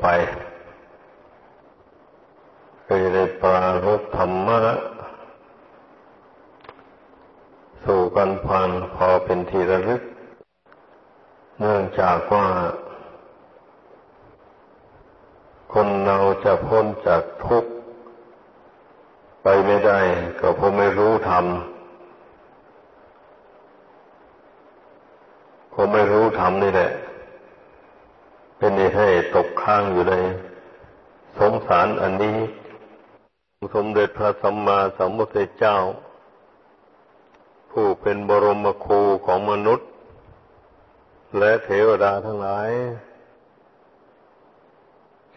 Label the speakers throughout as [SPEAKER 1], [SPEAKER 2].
[SPEAKER 1] ไปก็จะได้ปรารบธรรมะ สู่กันพันพอเป็นทีระลึก เนื่องจากว่า คนเราจะพ้นจากทุกข์ ไปไม่ได้ ก็เพราะไม่รู้ธรรมเพราะไม่รู้ธรรมนี่แหละ เป็นเหตุให้ตกค้างอยู่ในสงสารอันนี้สมเด็จพระสัมมาสัมพุทธเจ้า ผู้เป็นบรมครูของมนุษย์ และเทวดาทั้งหลาย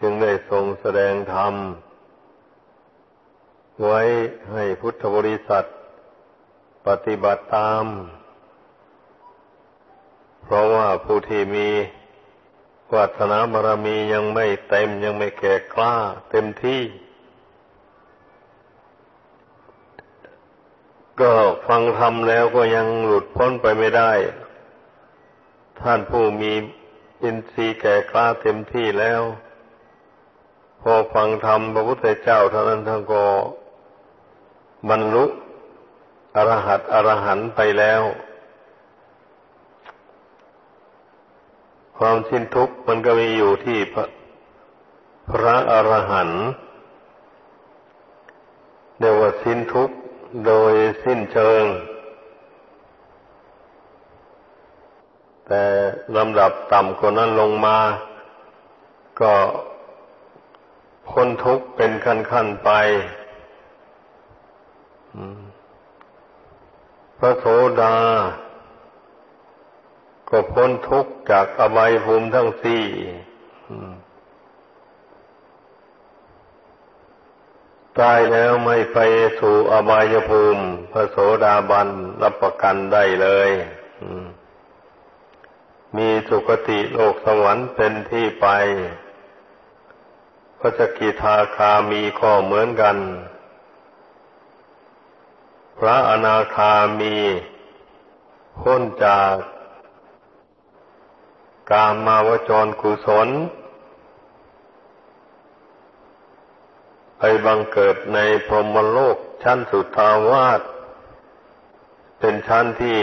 [SPEAKER 1] จึงได้ทรงแสดงธรรม ไว้ให้พุทธบริษัท ปฏิบัติตาม เพราะว่าผู้ที่มีวัฒนาบารมียังไม่เต็มยังไม่แก่กล้าเต็มที่ ก็ฟังธรรมแล้วก็ยังหลุดพ้นไปไม่ได้ ท่านผู้มีอินทรีย์แก่กล้าเต็มที่แล้ว พอฟังธรรมพระพุทธเจ้าเท่านั้นท่านก็บรรลุอรหัตอรหันไปแล้ว ความสิ้นทุกข์มันก็มีอยู่ที่พระพระอรหันต์เรียกว่าสิ้นทุกข์ โดยสิ้นเชิง แต่ลำดับต่ำกว่านั้นลงมา ก็พ้นทุกข์เป็นขั้นๆไปพระโสดา ก็พ้นทุกข์จากอบายภูมิทั้งสี่ ตายแล้วไม่ไปสู่อบายภูมิ พระโสดาบันรับประกันได้เลย มีสุคติโลกสวรรค์เป็นที่ไป พระสกิทาคามีข้อเหมือนกัน พระอนาคามีพ้นจากกามาวจรกุศล ไปบังเกิดในพรหมโลกชั้นสุทาวาสเป็นชั้นที่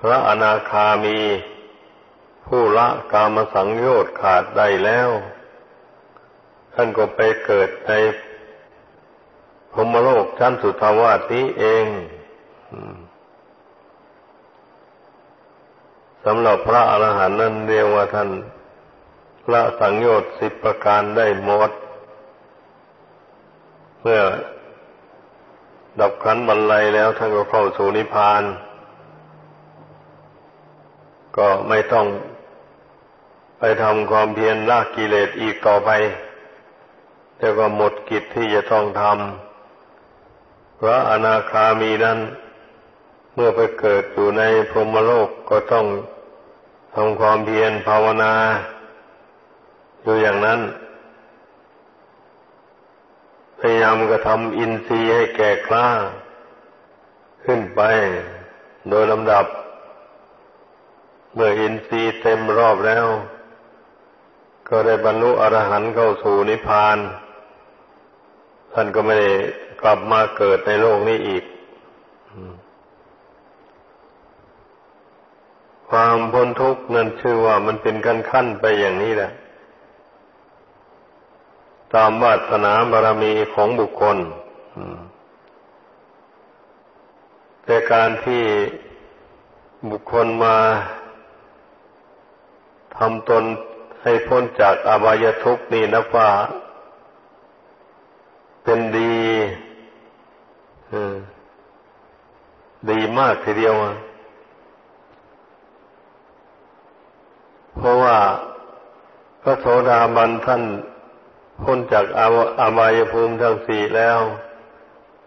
[SPEAKER 1] พระอนาคามี ผู้ละกามสังโยชน์ขาดได้แล้ว ท่านก็ไปเกิดในพรหมโลกชั้นสุทาวาสนี้เองสำหรับพระอรหันต์นั้นเรียกว่าท่านละสังโยชน์สิบประการได้หมด เมื่อดับขันบรรลัยแล้วท่านก็เข้าสู่นิพพาน ก็ไม่ต้องไปทำความเพียรละกิเลสอีกต่อไป แต่ก็หมดกิจที่จะต้องทำพระอนาคามีนั้น เมื่อไปเกิดอยู่ในพรหมโลกก็ต้องทำความเพียรภาวนา อยู่อย่างนั้น พยายามกระทำอินทรีย์ให้แก่กล้า ขึ้นไปโดยลำดับ เมื่ออินทรีย์เต็มรอบแล้ว ก็ได้บรรลุอรหันต์เข้าสู่นิพพาน ท่านก็ไม่ได้กลับมาเกิดในโลกนี้อีก ความพ้นทุกข์นั่นชื่อว่ามันเป็นขั้นขั้นไปอย่างนี้แหละ ตามวาสนาบารมีของบุคคลแต่การที่บุคคลมาทำตนให้พ้นจากอบายทุกข์นี่นับว่าเป็นดีดีมากทีเดียวเพราะว่าพระโสดาบันท่าน พ้นจากอาบายภูมิทั้งสี่แล้ว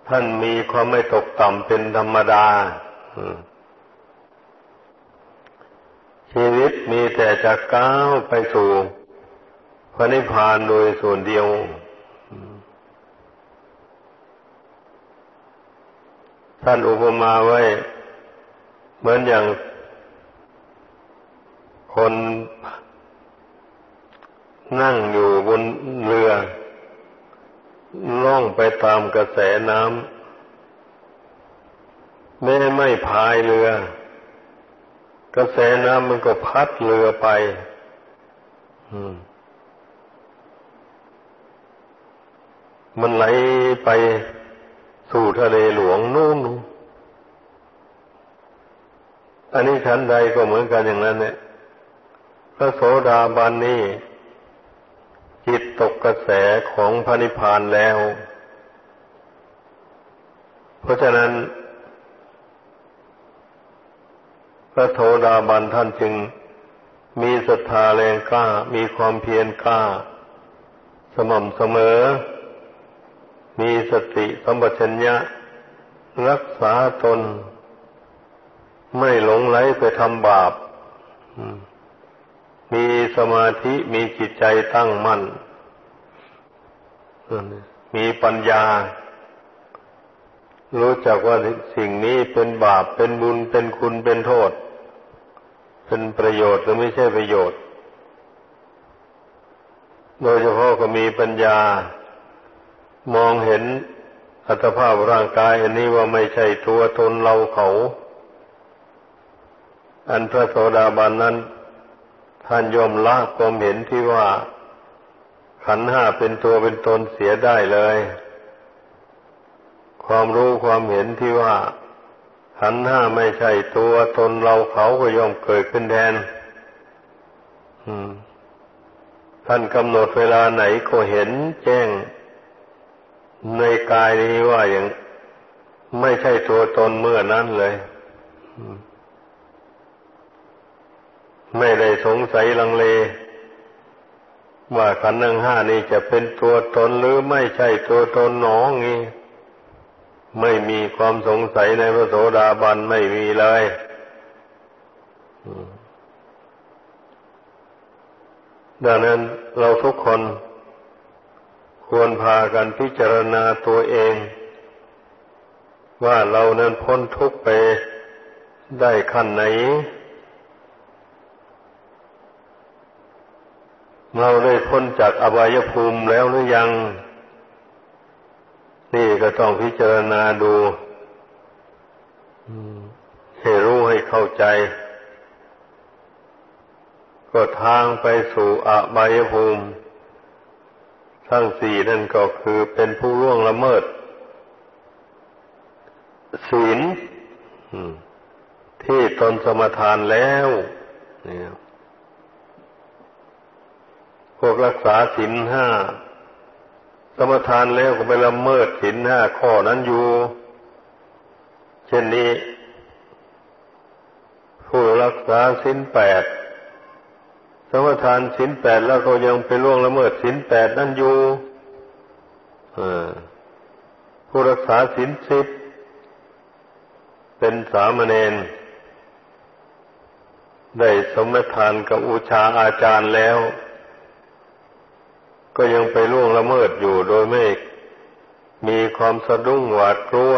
[SPEAKER 1] ท่านมีความไม่ตกต่ำเป็นธรรมดาชีวิตมีแต่จะก้าวไปสู่พระนิพพานโดยส่วนเดียวท่านอุปมาไว้ เหมือนอย่างคน นั่งอยู่บนเรือ ล่องไปตามกระแสน้ำแม้ไม่พายเรือ กระแสน้ำมันก็พัดเรือไปมันไหลไปสู่ทะเลหลวงนู่น อันนี้ชั้นใดก็เหมือนกันอย่างนั้นเนี่ย พระโสดาบันนี่ ตกกระแสของพระนิพพานแล้ว เพราะฉะนั้น พระโสดาบันท่านจึงมีศรัทธาแรงกล้า มีความเพียรกล้า สม่ำเสมอ มีสติสัมปชัญญะ รักษาตน ไม่หลงไหลไปทำบาปมีสมาธิมีจิตใจตั้งมั่น มีปัญญา รู้จักว่าสิ่งนี้เป็นบาปเป็นบุญเป็นคุณเป็นโทษ เป็นประโยชน์หรือไม่ใช่ประโยชน์ โดยเฉพาะก็มีปัญญา มองเห็นอัตภาพร่างกายอันนี้ว่าไม่ใช่ตัวตนเราเขา อันพระโสดาบันนั้นท่านยอมละความเห็นที่ว่า ขันห้าเป็นตัวเป็นตนเสียได้เลย ความรู้ความเห็นที่ว่าขันห้าไม่ใช่ตัวตนเราเขาก็ยอมเกิดขึ้นแทนท่านกำหนดเวลาไหนก็เห็นแจ้ง ในกายนี้ว่าอย่างไม่ใช่ตัวตนเมื่อนั้นเลยไม่ได้สงสัยลังเล ว่าขันธ์ทั้งห้านี้จะเป็นตัวตนหรือไม่ใช่ตัวตนหนองี้ ไม่มีความสงสัยในพระโสดาบันไม่มีเลยดังนั้นเราทุกคนควรพากันพิจารณาตัวเอง ว่าเรานั้นพ้นทุกข์ไปได้ขั้นไหน เราได้พ้นจากอบายภูมิแล้วหรือยัง นี่ก็ต้องพิจารณาดูให้รู้ให้เข้าใจ ก็ทางไปสู่อบายภูมิ ทั้งสี่นั่นก็คือเป็นผู้ร่วงละเมิด ศีลที่ตนสมทานแล้วเนี่ย วกรักษาศีลห้าสมทานแล้วก็ไปละเมิดศีลห้าข้อนั้นอยู่ เช่นนี้ ผู้รักษาศีลแปดสมทานศีลแปดแล้วก็ยังไปล่วงละเมิดศีลแปดนั้นอยู่ผู้รักษาศีลสิบเป็นสามเณรได้สมทานกับอุชาอาจารย์แล้ว ก็ยังไปล่วงละเมิดอยู่โดยไม่มีความสะดุ้งหวาดกลัว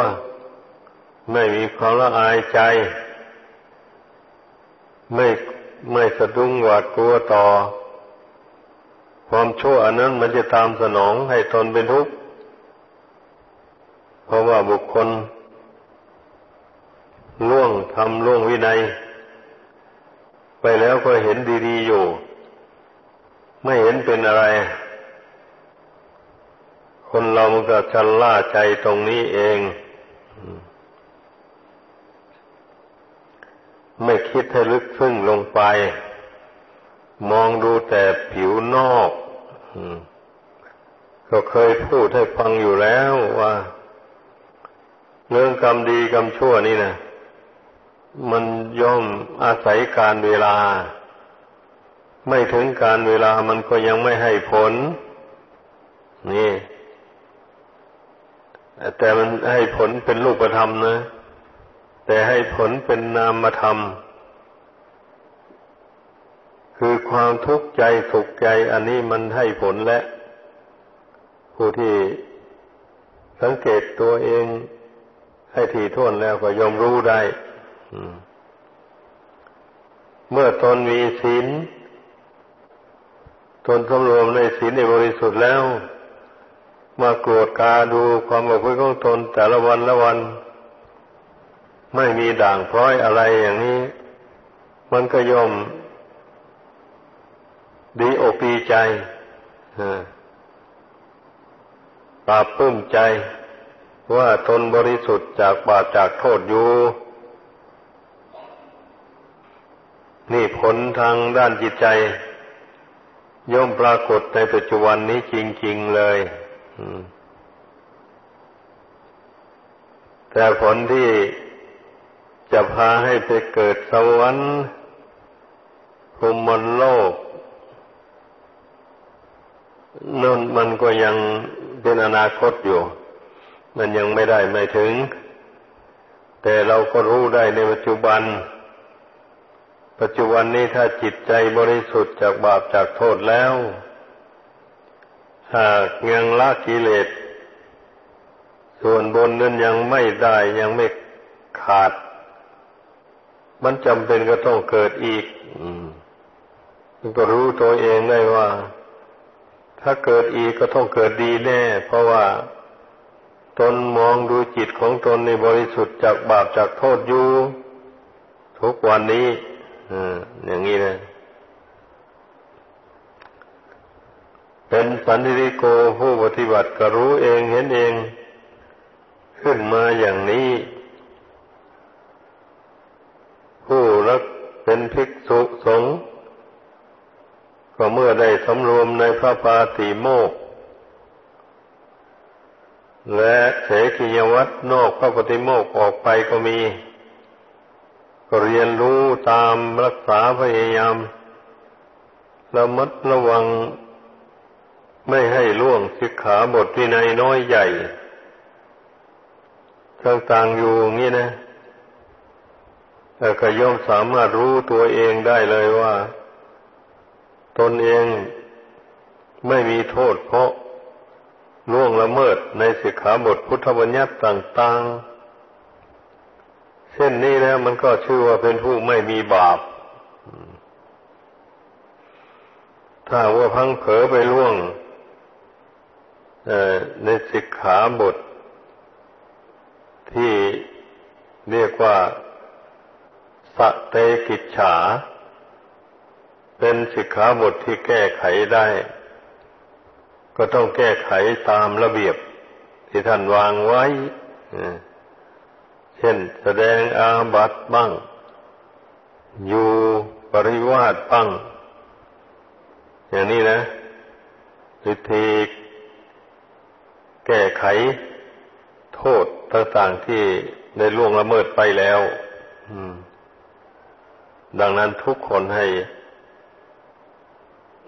[SPEAKER 1] ไม่มีความละอายใจ ไม่ไม่สะดุ้งหวาดกลัวต่อ ความชั่วอันนั้นมันจะตามสนองให้ตนเป็นทุกข์เพราะว่าบุคคลล่วงทำล่วงวินัย ไปแล้วก็เห็นดี ๆ อยู่ ไม่เห็นเป็นอะไร คนเรามันก็ชันล่าใจตรงนี้เอง ไม่คิดให้ลึกซึ้งลงไป มองดูแต่ผิวนอกก็เคยพูดให้ฟังอยู่แล้วว่า เรื่องกรรมดีกรรมชั่วนี่นะมันย่อมอาศัยการเวลา ไม่ถึงการเวลามันก็ยังไม่ให้ผล นี่ แต่มันให้ผลเป็นรูปธรรมนะ แต่ให้ผลเป็นนามธรรม คือความทุกข์ใจสุขใจอันนี้มันให้ผลและ ผู้ที่สังเกตตัวเองให้ถี่ถ้วนแล้วก็ยอมรู้ได้ เมื่อตนมีศีล ตนสำรวมในศีลในบริสุทธิ์แล้ว มาโกรธกาดูความบกพร่องของตนแต่ละวันละวัน ไม่มีด่างพร้อยอะไรอย่างนี้ มันก็ย่อมดีอกดีใจปราบปื้มใจ ว่าตนบริสุทธิ์จากบาปจากโทษอยู่ นี่ผลทางด้านจิตใจ ย่อมปรากฏในปัจจุบันนี้จริง ๆ เลย แต่ผลที่จะพาให้ไปเกิดสวรรค์พรมโลกนั่นมันก็ยังเป็นอนาคตอยู่ มันยังไม่ได้ไม่ถึง แต่เราก็รู้ได้ในปัจจุบัน ปัจจุบันนี้ถ้าจิตใจบริสุทธิ์จากบาปจากโทษแล้ว หากยังละกิเลส ส่วนบนนั้นยังไม่ได้ยังไม่ขาด มันจำเป็นก็ต้องเกิดอีกอืมก็รู้ตัวเองได้ว่า ถ้าเกิดอีกก็ต้องเกิดดีแน่ เพราะว่าตนมองดูจิตของตนในบริสุทธิ์จากบาปจากโทษอยู่ทุกวันนี้อย่างนี้นะ เป็นสันติโกผู้ปฏิบัติก็รู้เองเห็นเอง ขึ้นมาอย่างนี้ ผู้รักเป็นภิกษุสงฆ์ก็เมื่อได้สำรวมในพระปาติโมกและเสกิยวัตนอกพระปฏิโมกออกไปก็มี ก็เรียนรู้ตามรักษาพยายามระมัดระวัง ไม่ให้ล่วงสิกขาบทวินัยน้อยใหญ่ต่างๆอยู่งี้นะแต่ก็ย่อมสามารถรู้ตัวเองได้เลยว่า ตนเองไม่มีโทษเพราะล่วงละเมิดในสิกขาบทพุทธบัญญัติต่างๆ เช่นนี้แล้วมันก็ชื่อว่าเป็นผู้ไม่มีบาป ถ้าว่าพังเผลอไปล่วง ในสิกขาบท ที่เรียกว่าสเตกิจฉา เป็นสิกขาบทที่แก้ไขได้ ก็ต้องแก้ไขตามระเบียบที่ท่านวางไว้ เช่นแสดงอาบัตบ้าง อยู่ปริวาสบ้าง อย่างนี้นะวิธี แก้ไขโทษต่างๆที่ได้ล่วงละเมิดไปแล้วดังนั้นทุกคนให้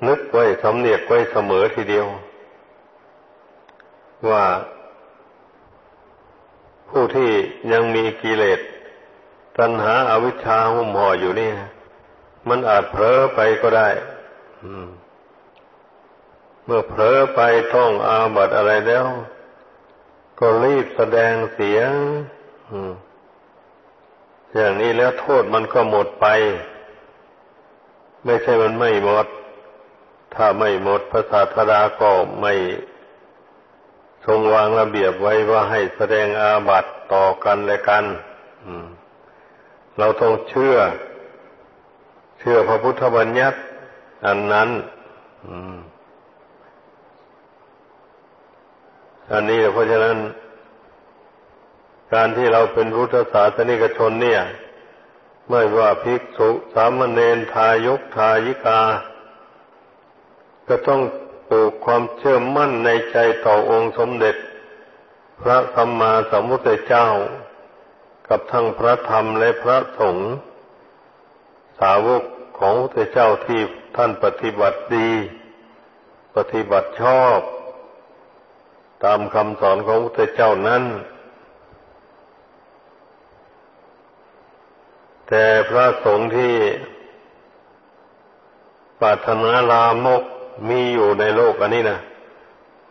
[SPEAKER 1] นึกไว้สำเนียกไว้เสมอทีเดียว ว่าผู้ที่ยังมีกิเลสตัณหาอาวิชชาหุ้มห่ออยู่นี่ มันอาจเผลอไปก็ได้ เมื่อเผลอไปท่องอาบัตอะไรแล้ว ก็รีบแสดงเสียงอย่างนี้แล้วโทษมันก็หมดไป ไม่ใช่มันไม่หมด ถ้าไม่หมดพระศาสดาก็ไม่ทรงวางระเบียบไว้ว่าให้แสดงอาบัตต่อกันและกันเราต้องเชื่อ เชื่อพระพุทธบัญญัติ อันนั้นอั อันนี้เพราะฉะนั้น การที่เราเป็นพุทธศาสนิกชนเนี่ย ไม่ว่าภิกษุสามเณรทายกทายิกา ก็ต้องปลูกความเชื่อมั่นในใจต่อองค์สมเด็จ พระสัมมาสัมพุทธเจ้า กับทั้งพระธรรมและพระสงฆ์สาวกของพระเจ้าที่ท่านปฏิบัติดี ปฏิบัติชอบ ตามคำสอนของพระเจ้านั้น แต่พระสงฆ์ที่ปรารถนาลามกมีอยู่ในโลกอันนี้นะ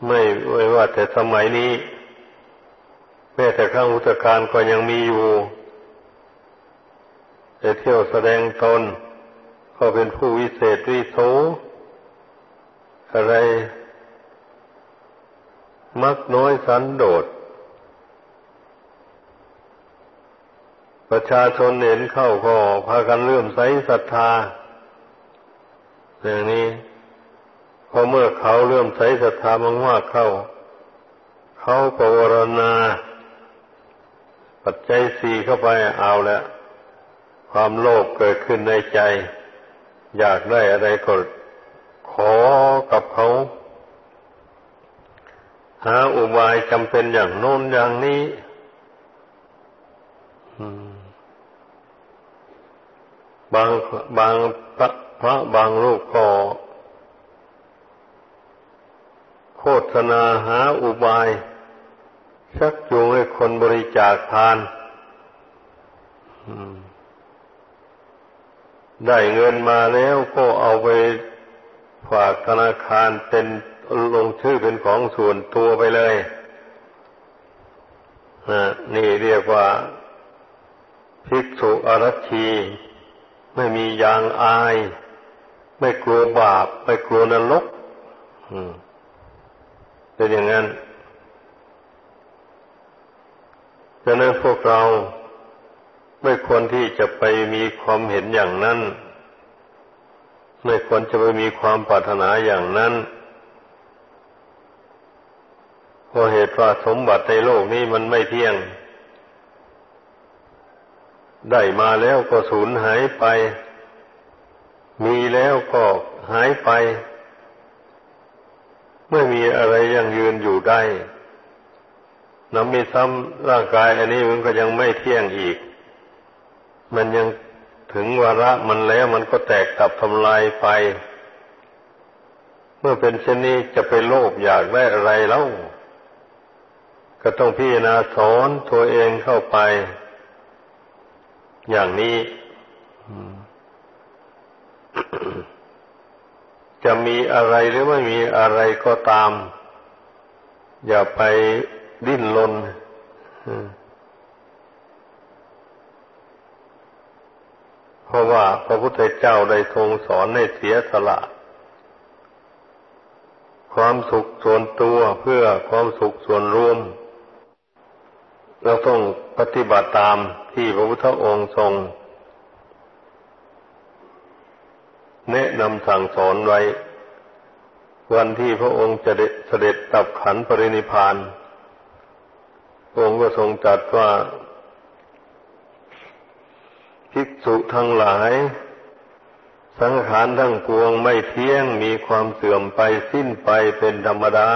[SPEAKER 1] ไม่ไม่ว่าแต่สมัยนี้ แม้แต่ข้างอุตการก็ยังมีอยู่แต่เที่ยวแสดงตน ก็เป็นผู้วิเศษวิโสอะไร มักน้อยสันโดษ ประชาชนเห็นเข้าก็พากันเลื่อมใสศรัทธาอย่างนี้พอเมื่อเขาเลื่อมใสศรัทธามากๆเข้า เขาปวารณา ปัจจัยสี่เข้าไปเอาแล้วความโลภเกิดขึ้นในใจ อยากได้อะไรก็ขอกับเขา หาอุบายจำเป็นอย่างโน้นอย่างนี้บางบางพระพระบางรูปก็โฆษณาหาอุบาย ชักจูงให้คนบริจาคทานได้เงินมาแล้วก็เอาไปฝากธนาคารเป็น ลงชื่อเป็นของส่วนตัวไปเลยนี่เรียกว่าภิกษุอรัชีไม่มียางอาย ไม่กลัวบาป ไม่กลัวนรกเป็นอย่างนั้นฉะนั้นพวกเราไม่ควรที่จะไปมีความเห็นอย่างนั้น ไม่ควรจะไปมีความปรารถนาอย่างนั้น เพราะเหตุว่าสมบัติในโลกนี้มันไม่เที่ยง ได้มาแล้วก็สูญหายไป มีแล้วก็หายไป ไม่มีอะไรยังยืนอยู่ได้น้ำมีซ้ำร่างกาย อันนี้มันก็ยังไม่เที่ยงอีก มันยังถึงวาระมันแล้วมันก็แตกตับทำลายไป เมื่อเป็นเช่นนี้จะไปโลภอยากได้อะไรแล้ว ก็ต้องพิจารณาสอนตัวเองเข้าไป อย่างนี้จะมีอะไรหรือไม่มีอะไรก็ตาม อย่าไปดิ้นรนเพราะว่าพระพุทธเจ้าได้ทรงสอนให้เสียสละ ความสุขส่วนตัวเพื่อความสุขส่วนรวม เราต้องปฏิบัติตามที่พระพุทธองค์ทรง แนะนำสั่งสอนไว้ วันที่พระองค์จะเสด็จตับขันปรินิพานองค์ก็ทรงจัดว่าภิกษุทั้งหลาย สังขารทั้งปวงไม่เที่ยงมีความเสื่อมไปสิ้นไปเป็นธรรมดา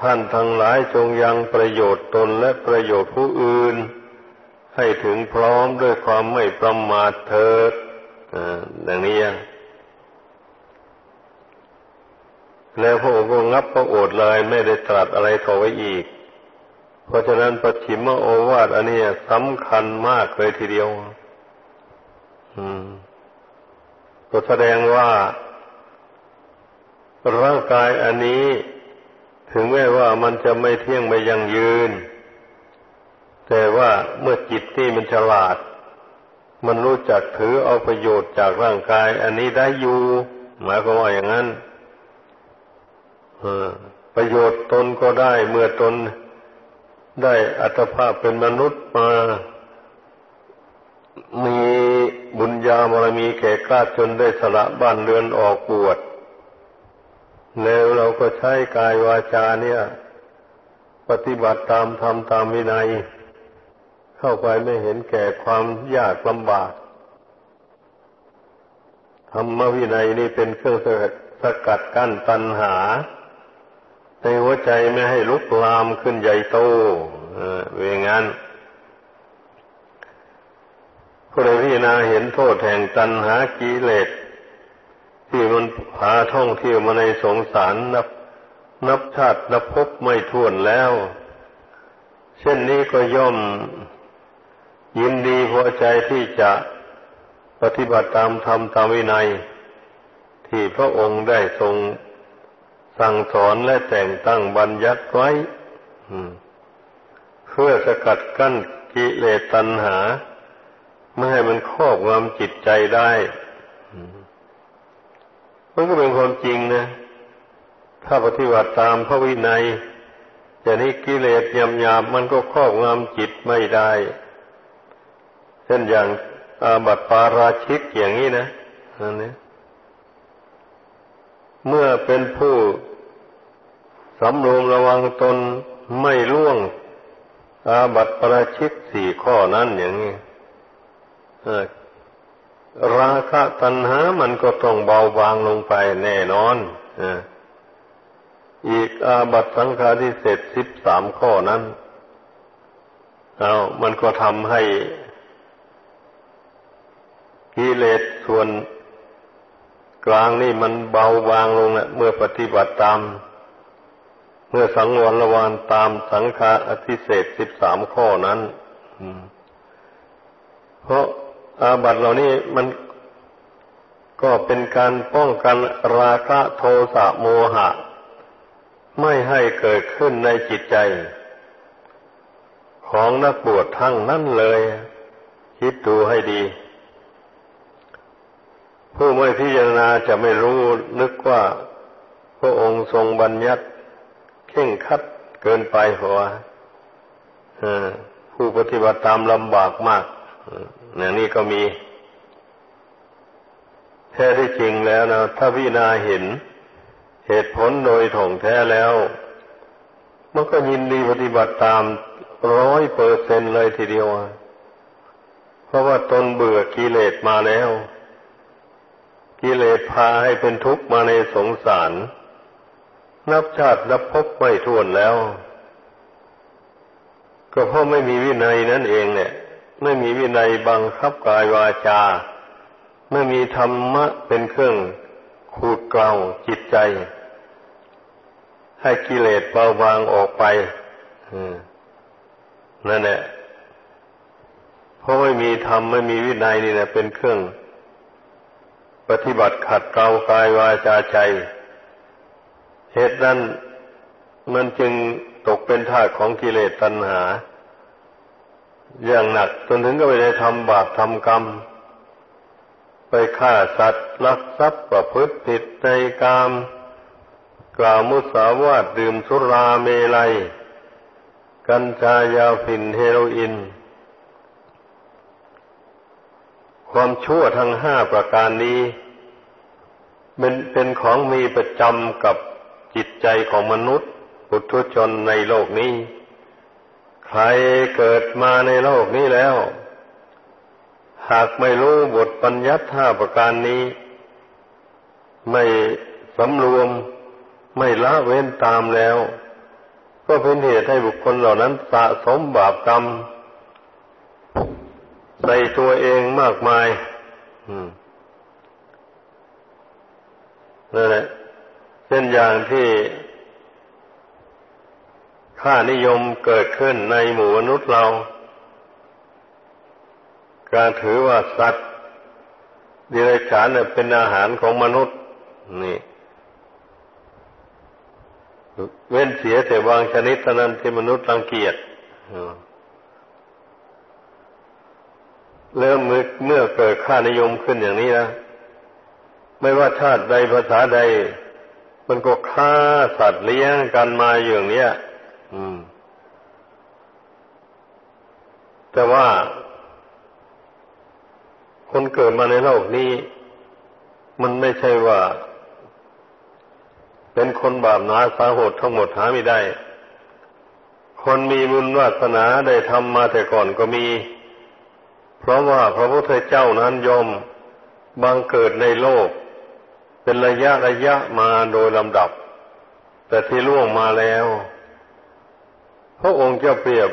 [SPEAKER 1] ท่านทั้งหลายจงยังประโยชน์ตนและประโยชน์ผู้อื่น ให้ถึงพร้อมด้วยความไม่ประมาทเถิดดังนี้แล้วพระองค์ก็งับพระโอษฐ์เลยไม่ได้ตรัสอะไรต่อไว้อีก เพราะฉะนั้นปฏิมโอวาทอันนี้สำคัญมากเลยทีเดียว อืมก็แสดงว่าร่างกายอันนี้ ถึงแม้ว่ามันจะไม่เที่ยงไม่ยังยืน แต่ว่าเมื่อจิตนี่มันฉลาด มันรู้จักถือเอาประโยชน์จากร่างกาย อันนี้ได้อยู่ หมายความว่าอย่างนั้นประโยชน์ตนก็ได้เมื่อตนได้อัตภาพเป็นมนุษย์มา มีบุญญาบารมีแก่กล้าจนได้สละบ้านเรือนออกบวช แล้วเราก็ใช้กายวาจาเนี่ย ปฏิบัติตามธรรมตามวินัย เข้าไปไม่เห็นแก่ความยากลำบากธรรมวินัยนี่เป็นเครื่องสกัดกั้นตัณหา ในหัวใจไม่ให้ลุกลามขึ้นใหญ่โตเวงั้นผู้ใดพิจารณาเห็นโทษแห่งตัณหากิเลส มันพาท่องเที่ยวมาในสงสารนับ นับชาตินับพบไม่ท้วนแล้ว เช่นนี้ก็ย่อมยินดีพอใจที่จะปฏิบัติตามธรรมตามวินัย ที่พระองค์ได้ทรงสั่งสอนและแต่งตั้งบัญญัติไว้เพื่อสกัดกั้นกิเลสตัณหา ไม่ให้มันครอบงำจิตใจได้ มันก็เป็นความจริงนะ ถ้าปฏิบัติตามพระวินัยอย่างนี้กิเลสยำยาบมันก็ครอบงำจิตไม่ได้ เช่นอย่างอาบัติปาราชิกอย่างนี้นะอันนี้เมื่อเป็นผู้สำรวมระวังตนไม่ล่วง อาบัติปราชิกสี่ข้อนั้นอย่างนี้ ราคะตัณหามันก็ต้องเบาบางลงไปแน่นอนอีกอาบัตสังฆาทิเศษสิบสามข้อนั้นเอามันก็ทำให้กิเลสส่วนกลางนี่มันเบาบางลงนะเมื่อปฏิบัติตาม เมื่อสังวรระวานตามสังฆาอธิเศษสิบสามข้อนั้นเพราะ อาบัตเหล่านี้มันก็เป็นการป้องกันราคะโทสะโมหะ ไม่ให้เกิดขึ้นในจิตใจ ของนักบวชทั้งนั้นเลย คิดดูให้ดี ผู้ไม่พิจารณาจะไม่รู้นึกว่า พระองค์ทรงบัญญัติเข่งคัดเกินไปเพราะว่าผู้ปฏิบัติตามลำบากมาก อย่างนี้ก็มีแท้ที่จริงแล้วนะถ้าพิจารณาเห็นเหตุผลโดยถ่องแท้แล้ว มันก็ยินดีปฏิบัติตามร้อยเปอร์เซนเลยทีเดียว เพราะว่าตนเบื่อกิเลสมาแล้ว กิเลสพาให้เป็นทุกข์มาในสงสาร นับชาตินับพบไม่ท้วนแล้ว ก็เพราะไม่มีวินัยนั่นเองเนี่ย ไม่มีวินัยบังคับกายวาจา ไม่มีธรรมะเป็นเครื่องขูดเกลาจิตใจ ให้กิเลสเบาบางออกไปนั่นแหละเพราะไม่มีธรรมไม่มีวินัยนี่แหละเป็นเครื่อง ปฏิบัติขัดเกลากายวาจาใจเหตุนั้นมันจึงตกเป็นทาสของกิเลสตัณหา อย่างหนัก จนถึงก็ไปได้ทำบาปทำกรรม ไปฆ่าสัตว์ลักทรัพย์ประพฤติผิดในกามกล่าวมุสาวาทดื่มสุราเมลัย กัญชายาฝิ่นเฮโรอีนความชั่วทั้งห้าประการนี้เป็นเป็นของมีประจำกับจิตใจของมนุษย์ปุถุชนในโลกนี้ ใครเกิดมาในโลกนี้แล้ว หากไม่รู้บทปัญญัติห้าประการนี้ ไม่สำรวมไม่ละเว้นตามแล้ว ก็เป็นเหตุให้บุคคลเหล่านั้นสะสมบาปกรรมใส่ตัวเองมากมายนั่นแหละเช่นอย่างที่ ค่านิยมเกิดขึ้นในหมู่มนุษย์เรา การถือว่าสัตว์ดิเรกชันเป็นอาหารของมนุษย์ นี่ เว้นเสียแต่บางชนิดเท่านั้นที่มนุษย์รังเกียจเมื่อเมื่อเกิดค่านิยมขึ้นอย่างนี้นะไม่ว่าชาติใดภาษาใด มันก็ฆ่าสัตว์เลี้ยงกันมาอย่างเนี้ย แต่ว่า คนเกิดมาในโลกนี้ มันไม่ใช่ว่า เป็นคนบาปหนาสาหดทั้งหมดหาไม่ได้ คนมีบุญวาสนาได้ทำมาแต่ก่อนก็มี เพราะว่าพระพุทธเจ้านั้นยอมบังเกิดในโลก เป็นระยะระยะมาโดยลำดับ แต่ที่ล่วงมาแล้ว พระองค์จะเปรียบ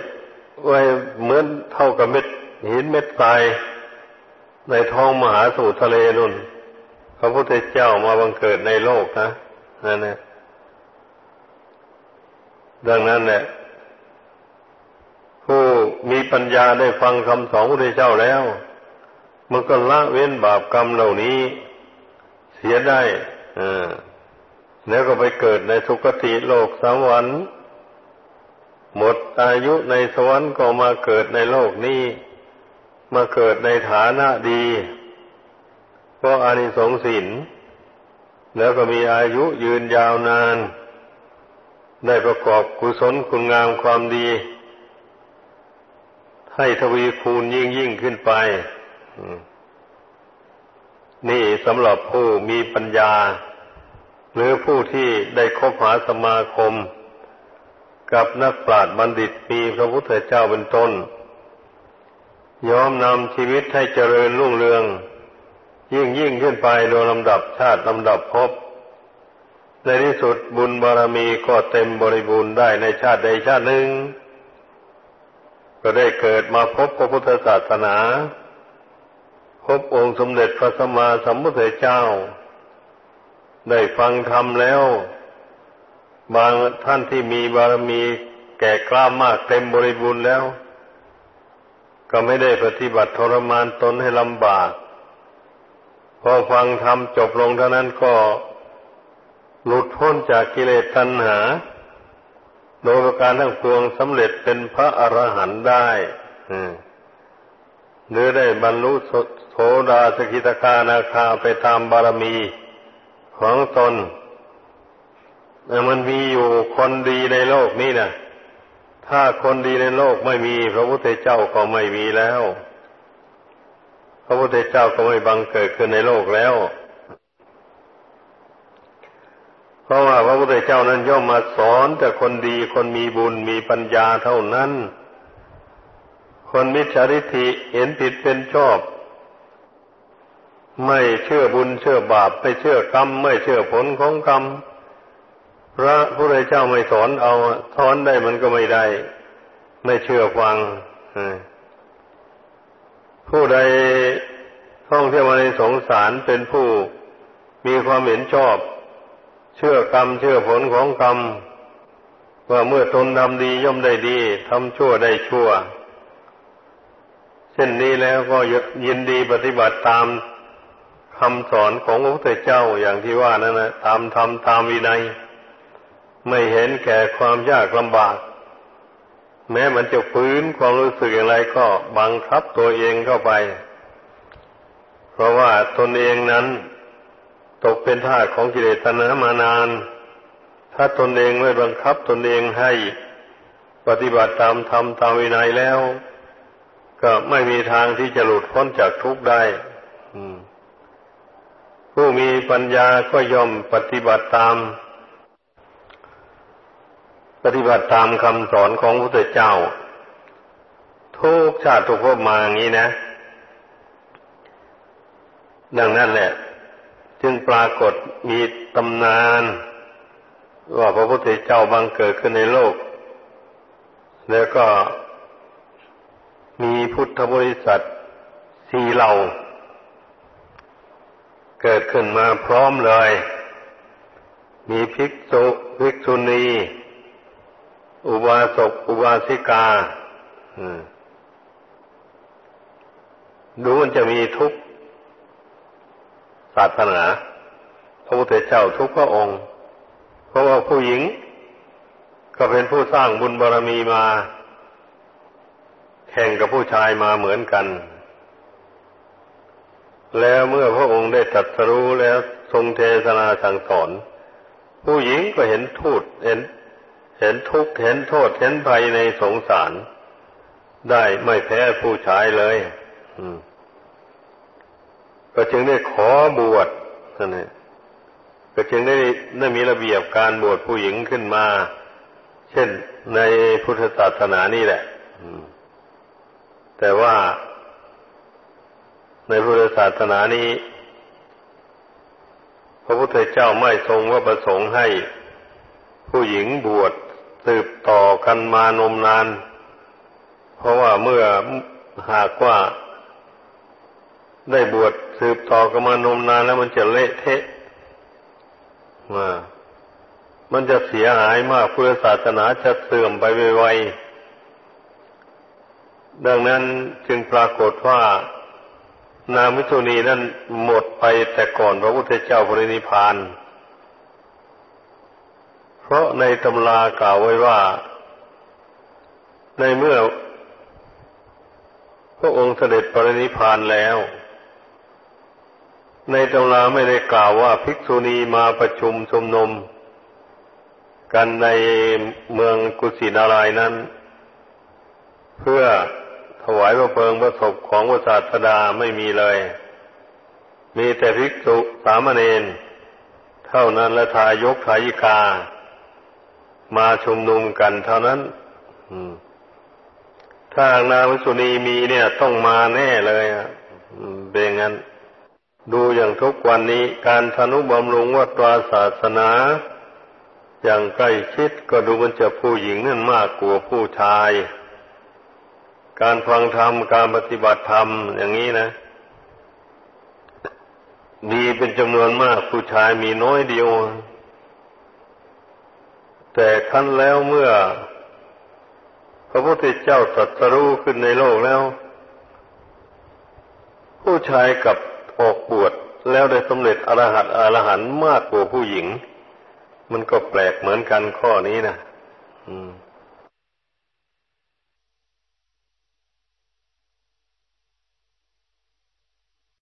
[SPEAKER 1] ไว้เหมือนเท่ากับเม็ดหินเม็ดทรายในท้องมหาสมุทรทะเลนุ่น พระพุทธเจ้ามาบังเกิดในโลกนะนั่นแหละดังนั้นเนี่ยผู้มีปัญญาได้ฟังคำสอนพระพุทธเจ้าแล้ว มันก็ละเว้นบาปกรรมเหล่านี้ เสียได้อแล้วก็ไปเกิดในทุกติโลกสวรรค์ หมดอายุในสวรรค์ก็มาเกิดในโลกนี้ มาเกิดในฐานะดีเพราะอานิสงส์ศีลแล้วก็มีอายุยืนยาวนาน ได้ประกอบกุศลคุณงามความดี ให้ทวีคูณยิ่งยิ่งขึ้นไป นี่สำหรับผู้มีปัญญา หรือผู้ที่ได้คบหาสมาคม กับนักปราชญ์บัณฑิตมีพระพุทธเจ้าเป็นต้นยอมนำชีวิตให้เจริญรุ่งเรือง ยิ่งยิ่งขึ้นไปโดยลำดับชาติลำดับภพในที่สุดบุญบารมีก็เต็มบริบูรณ์ได้ในชาติใดชาติหนึ่ง ก็ได้เกิดมาพบพระพุทธศาสนา พบองค์สมเด็จพระสัมมาสัมพุทธเจ้า ได้ฟังธรรมแล้ว บางท่านที่มีบารมีแก่กล้ามากเต็มบริบูรณ์แล้ว ก็ไม่ได้ปฏิบัติทรมานตนให้ลำบาก พอฟังธรรมจบลงเท่านั้นก็หลุดพ้นจากกิเลสตัณหา โดยประการทั้งปวงสำเร็จเป็นพระอรหันต์ได้หรือได้บรรลุโสดาสกิตาคานาคาไปตามบารมีของตน มันมีอยู่คนดีในโลกนี้นะถ้าคนดีในโลกไม่มี พระพุทธเจ้าก็ไม่มีแล้ว พระพุทธเจ้าก็ไม่บังเกิดขึ้นในโลกแล้ว เพราะว่าพระพุทธเจ้านั้นย่อมมาสอน แต่คนดีคนมีบุญมีปัญญาเท่านั้น คนมิจฉาทิฏฐิเห็นผิดเป็นชอบ ไม่เชื่อบุญเชื่อบาป ไม่เชื่อกรรม ไม่เชื่อผลของกรรม พระพุทธเจ้าไม่สอนเอาสอนได้มันก็ไม่ได้ ไม่เชื่อฟังผู้ใดท่องเที่ยวมาในสงสารเป็นผู้มีความเห็นชอบ เชื่อกรรม เชื่อผลของกรรม ว่าเมื่อตนทำดีย่อมได้ดีทำชั่วได้ชั่วเช่นนี้แล้วก็ยินดีปฏิบัติตามคำสอนของพระพุทธเจ้าอย่างที่ว่านั่นนะตามธรรมตามวินัย ไม่เห็นแก่ความยากลำบาก แม้มันจะฟื้นความรู้สึกอย่างไรก็บังคับตัวเองเข้าไป เพราะว่าตนเองนั้น ตกเป็นทาสของกิเลสตัณหามานาน ถ้าตนเองไม่บังคับตนเองให้ปฏิบัติตามธรรมตามวินัยแล้ว ก็ไม่มีทางที่จะหลุดพ้นจากทุกข์ได้ผู้มีปัญญาก็ยอมปฏิบัติตาม ฏิบัติตามคำสอนของพระพุทธเจ้า ทุกชาติทุกภพมาอย่างนี้นะ ดังนั้นแหละ จึงปรากฏมีตำนาน ว่าพระพุทธเจ้าบังเกิดขึ้นในโลก แล้วก็มีพุทธบริษัทสี่เหล่า เกิดขึ้นมาพร้อมเลย มีภิกษุภิกษุณี อุบาสกอุบาสิกาดูมันจะมีทุกศาสนาพระพุทธเจ้าทุกพระองค์ เพราะว่าผู้หญิง ก็เป็นผู้สร้างบุญบารรมีมา แข่งกับผู้ชายมาเหมือนกัน แล้วเมื่อพระองค์ได้ตรัสรู้แล้วทรงเทศนาสั่งสอน ผู้หญิงก็เห็นทูตเห็น เห็นทุกข์เห็นโทษเห็นภัยในสงสาร ได้ไม่แพ้ผู้ชายเลยก็จึงได้ขอบวชนั่นเองก็จึงได้ได้มีระเบียบการบวชผู้หญิงขึ้นมา เช่นในพุทธศาสนานี่แหละแต่ว่าในพุทธศาสนานี้ พระพุทธเจ้าไม่ทรงว่าประสงค์ให้ผู้หญิงบวช สืบต่อกันมานมนาน เพราะว่าเมื่อหากว่าได้บวชสืบต่อกันมานมนานแล้วมันจะเละเทะมามันจะเสียหายมากพุทธศาสนาจะเสื่อมไปไวๆดังนั้นจึงปรากฏว่า นามิสุนีนั้นหมดไปแต่ก่อนพระพุทธเจ้าปรินิพาน เพราะในตำรากล่าวไว้ว่า ในเมื่อ พระองค์เสด็จปรินิพานแล้ว ในตำราไม่ได้กล่าวว่าภิกษุณีมาประชุมชุมนุม กันในเมืองกุสินารายนั้น เพื่อถวายพระเพลิงพระศพของพระศาสดาไม่มีเลย มีแต่ภิกษุสามเณรเท่านั้นและทายกทายิกา มาชุมนุมกันเท่านั้นถ้านางวิสุณีมีเนี่ย ต้องมาแน่เลยเป็นงั้น ดูอย่างทุกวันนี้ การทนุบำรุงวัดวาศาสนา อย่างใกล้ชิดก็ดูมันจะผู้หญิงนั่นมากกว่าผู้ชาย การฟังธรรมการปฏิบัติธรรมอย่างนี้นะมีเป็นจำนวนมากผู้ชายมีน้อยเดียว แต่ขั้นแล้วเมื่อ พระพุทธเจ้าตรัสรู้ขึ้นในโลกแล้ว ผู้ชายกับออกบวชแล้วได้สำเร็จอรหัตอรหันมากกว่าผู้หญิง มันก็แปลกเหมือนกันข้อนี้นะอืม